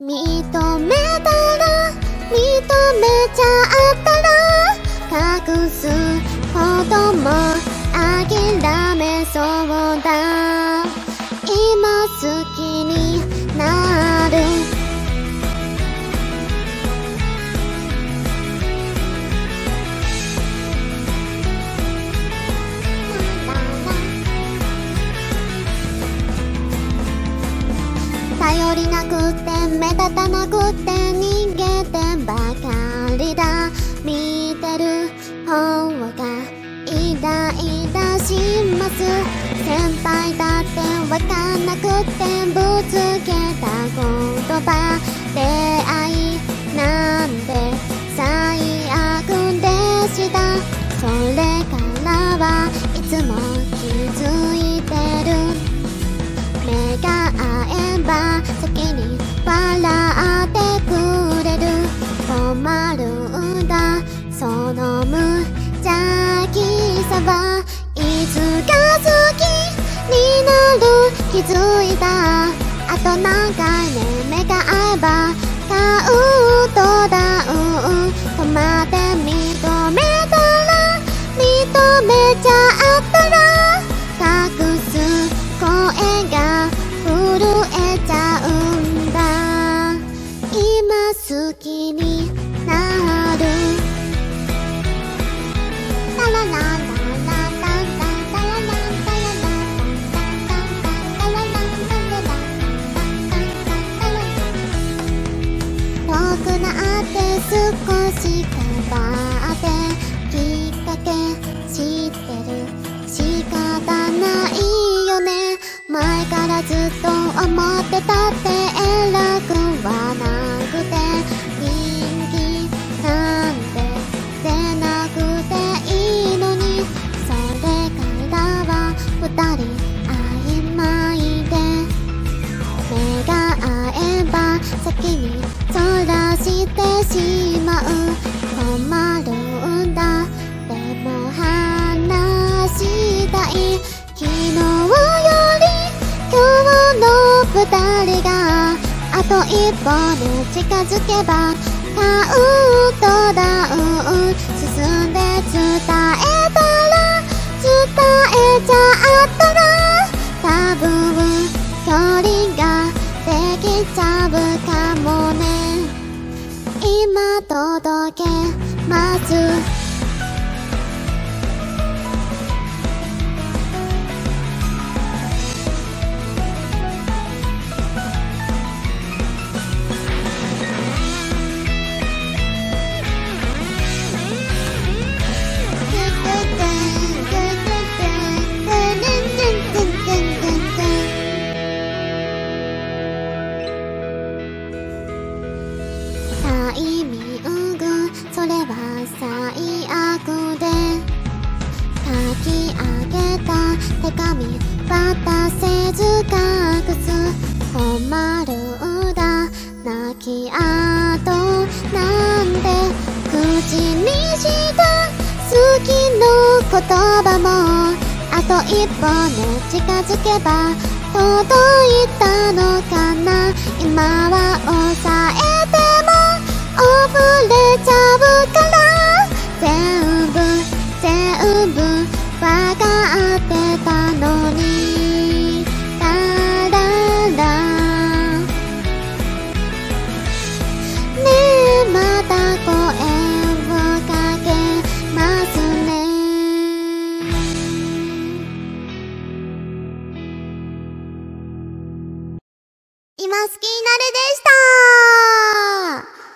認めたら認めちゃったら隠すことも諦めそうだ。頼りなくて目立たなくて逃げてばかりだ。見てる方がイライラします。先輩だってわかんなくてぶつけた言葉出会いなんて最悪でした。それからはいつも気づいてる。目が合えば先に笑ってくれる。困るんだ。その無邪気さはいつか好きになる気づいたあと何回ね目が合えばカウントダウン止まって少し変わってきっかけ知ってる仕方ないよね前からずっと思ってたって偉く二人曖昧で目が合えば先にそらしてしまう困るんだ。でも話したい。昨日より今日の二人があと一歩で近づけばカウントダウン。進んで伝えます。タイミングそれは手紙渡せず隠す困るんだ泣き跡なんで口にした好きの言葉もあと一歩ね近づけば届いたのかな今は抑え好きになるでした。